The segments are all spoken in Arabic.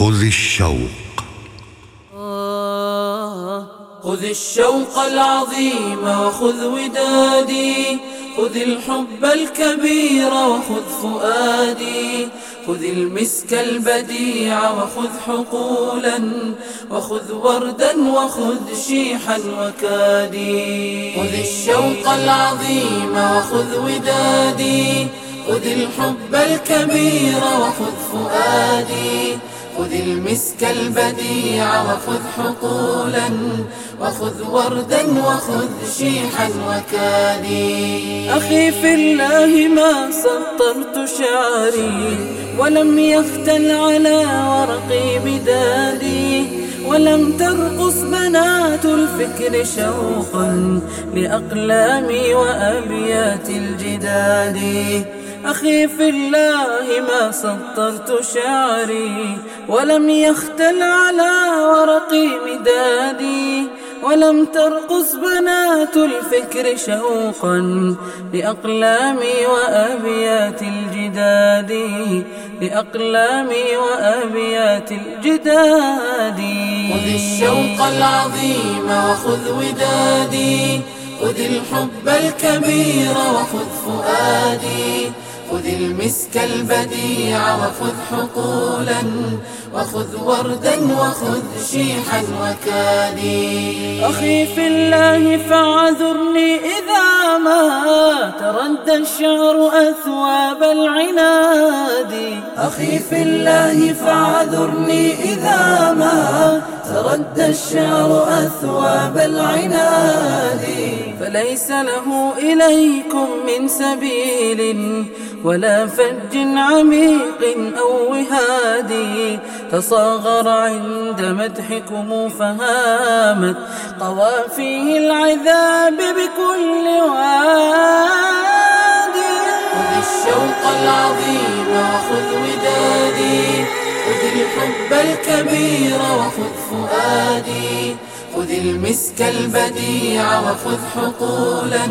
خذ الشوق. خذ الشوق العظيم وخذ ودادي. خذ الحب الكبير وخذ فؤادي. خذ المسك البديع وخذ حقولا. وخذ وردا وخذ شيحا وكادي. خذ الشوق العظيم وخذ ودادي. خذ الحب الكبير وخذ فؤادي. خذ المسك البديع وخذ حقولا وخذ وردا وخذ شيحا وكادي. أخي في الله ما سطرت شعري ولم يختل على ورقي بدادي ولم ترقص بنات الفكر شوقا لأقلامي وأبيات الجداد. أخي في الله ما سطرت شعري ولم يختل على ورقي مدادي ولم ترقص بنات الفكر شوقا لأقلامي وأبيات الجداد لأقلامي وأبيات الجداد خذ الشوق العظيم وخذ ودادي خذ الحب الكبير وخذ فؤادي. خذ المسك البديع وخذ حقولا وخذ وردا وخذ شيحا وكادي. أخي في الله فاعذرني إذا ما تردى الشعر أثواب العناد. أخي في الله فاعذرني إذا تردى الشعر أثواب العناد فليس له إليكم من سبيل ولا فج عميق أو وهادي تصاغر عند مدحكم فهامت قوافيه العذاب بكل وادي خذ الشوق العظيم وخذ خذ الحب الكبير وخذ فؤادي خذ المسك البديع وخذ حقولا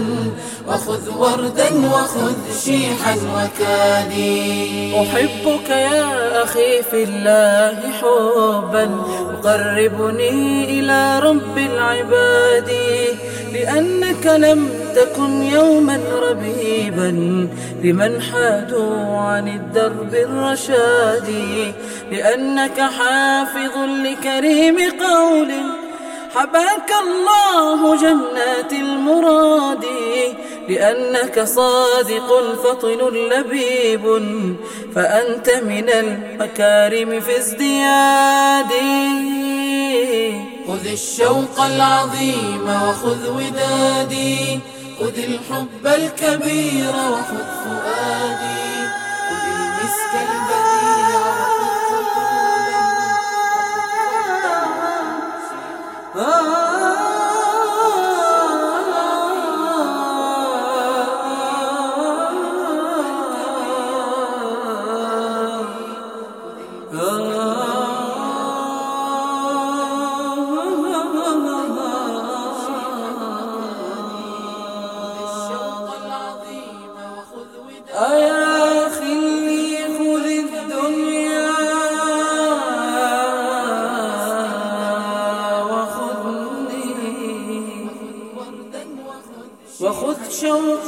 وخذ وردا وخذ شيحا وكادي. أحبك يا أخي في الله حبا يقربني إلى رب العباد لأنك لم تكن يوما ربيبا لمن حادوا عن الدرب الرشاد لأنك حافظ لكريم قول حباك الله جنات المراد لأنك صادق فطن لبيب فأنت من المكارم في ازديادي خذ الشوق العظيم وخذ ودادي خذ الحب الكبير وخذ فؤادي خذ المسك البديع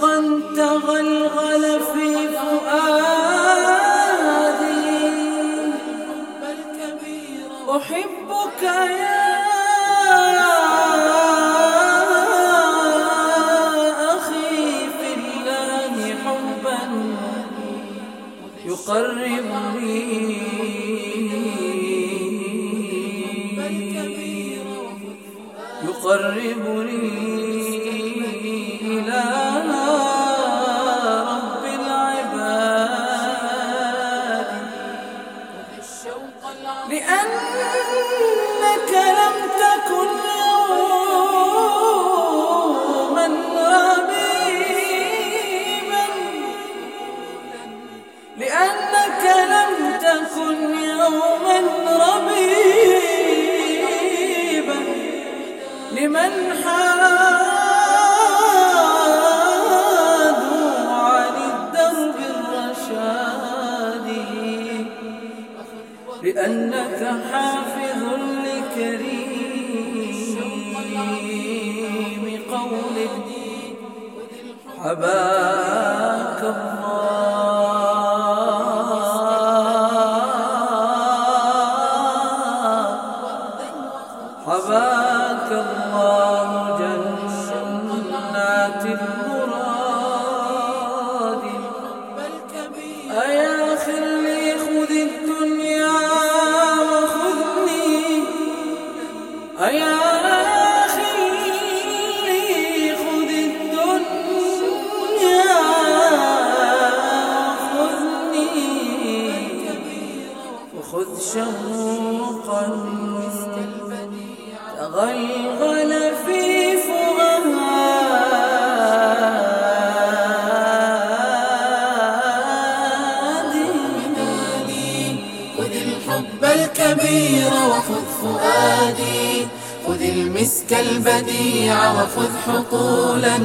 تغلغل في فؤادي. أحبك يا أخي في الله حبا. يقربني. يقربني. لأنك لم تكن يوما حباك الله. حباك الله. وخذ شوقا تغلغل في فؤادي خذ الحب الكبير وخذ فؤادي خذ المسك البديع وخذ حقولا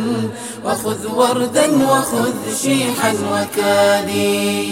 وخذ وردا وخذ شيحا وكادي.